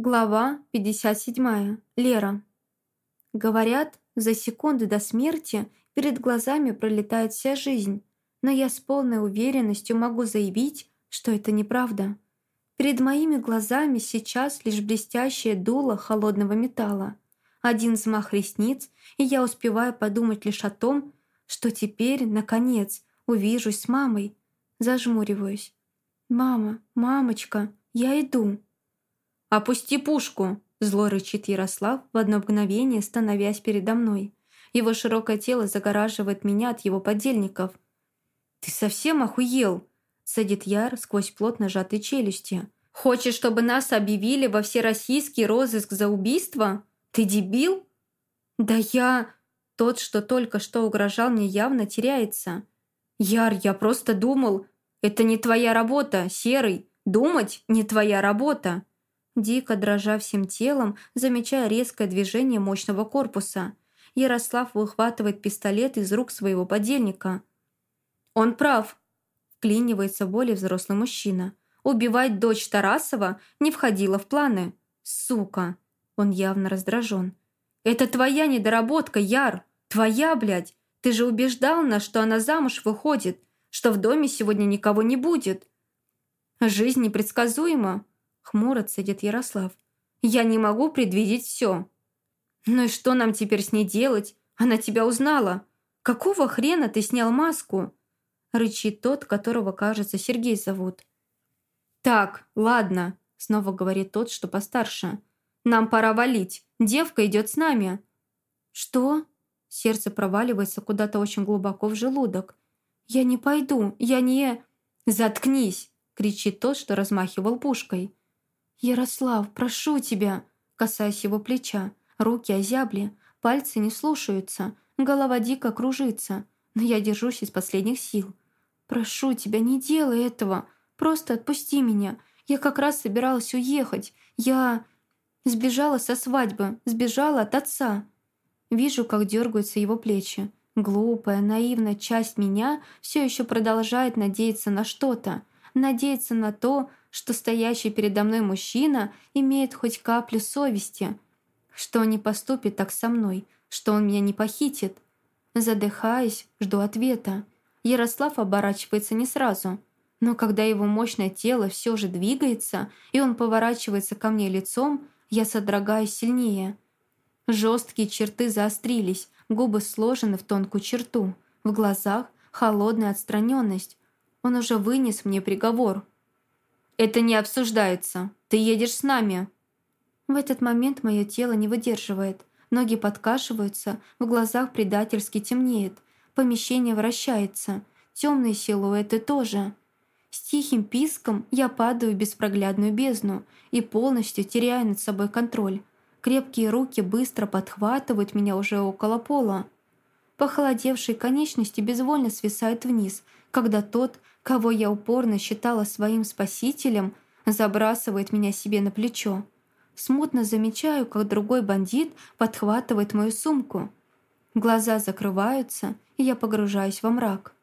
Глава 57. Лера. Говорят, за секунды до смерти перед глазами пролетает вся жизнь, но я с полной уверенностью могу заявить, что это неправда. Перед моими глазами сейчас лишь блестящее дуло холодного металла. Один взмах ресниц, и я успеваю подумать лишь о том, что теперь, наконец, увижусь с мамой. Зажмуриваюсь. «Мама, мамочка, я иду». «Опусти пушку!» – зло рычит Ярослав, в одно мгновение становясь передо мной. Его широкое тело загораживает меня от его подельников. «Ты совсем охуел?» – садит Яр сквозь плотно сжатые челюсти. «Хочешь, чтобы нас объявили во всероссийский розыск за убийство? Ты дебил?» «Да я...» Тот, что только что угрожал мне, явно теряется. «Яр, я просто думал...» «Это не твоя работа, Серый. Думать не твоя работа дико дрожа всем телом, замечая резкое движение мощного корпуса. Ярослав выхватывает пистолет из рук своего подельника. «Он прав», – вклинивается более взрослый мужчина. «Убивать дочь Тарасова не входило в планы. Сука!» Он явно раздражен. «Это твоя недоработка, Яр! Твоя, блядь! Ты же убеждал нас, что она замуж выходит, что в доме сегодня никого не будет!» «Жизнь непредсказуема», Хмуро цедит Ярослав. «Я не могу предвидеть все». «Ну и что нам теперь с ней делать? Она тебя узнала. Какого хрена ты снял маску?» Рычит тот, которого, кажется, Сергей зовут. «Так, ладно», — снова говорит тот, что постарше. «Нам пора валить. Девка идет с нами». «Что?» Сердце проваливается куда-то очень глубоко в желудок. «Я не пойду, я не...» «Заткнись!» — кричит тот, что размахивал пушкой. «Ярослав, прошу тебя!» Касаясь его плеча. Руки озябли, пальцы не слушаются, голова дико кружится, но я держусь из последних сил. «Прошу тебя, не делай этого! Просто отпусти меня! Я как раз собиралась уехать! Я...» Сбежала со свадьбы, сбежала от отца. Вижу, как дергаются его плечи. Глупая, наивная часть меня все еще продолжает надеяться на что-то. Надеяться на то, что стоящий передо мной мужчина имеет хоть каплю совести, что он не поступит так со мной, что он меня не похитит. Задыхаясь, жду ответа. Ярослав оборачивается не сразу, но когда его мощное тело все же двигается, и он поворачивается ко мне лицом, я содрогаюсь сильнее. Жесткие черты заострились, губы сложены в тонкую черту, в глазах холодная отстраненность. Он уже вынес мне приговор — «Это не обсуждается. Ты едешь с нами». В этот момент мое тело не выдерживает. Ноги подкашиваются, в глазах предательски темнеет. Помещение вращается. Темные силуэты тоже. С тихим писком я падаю в беспроглядную бездну и полностью теряю над собой контроль. Крепкие руки быстро подхватывают меня уже около пола. Похолодевшие конечности безвольно свисают вниз, когда тот, кого я упорно считала своим спасителем, забрасывает меня себе на плечо. Смутно замечаю, как другой бандит подхватывает мою сумку. Глаза закрываются, и я погружаюсь во мрак.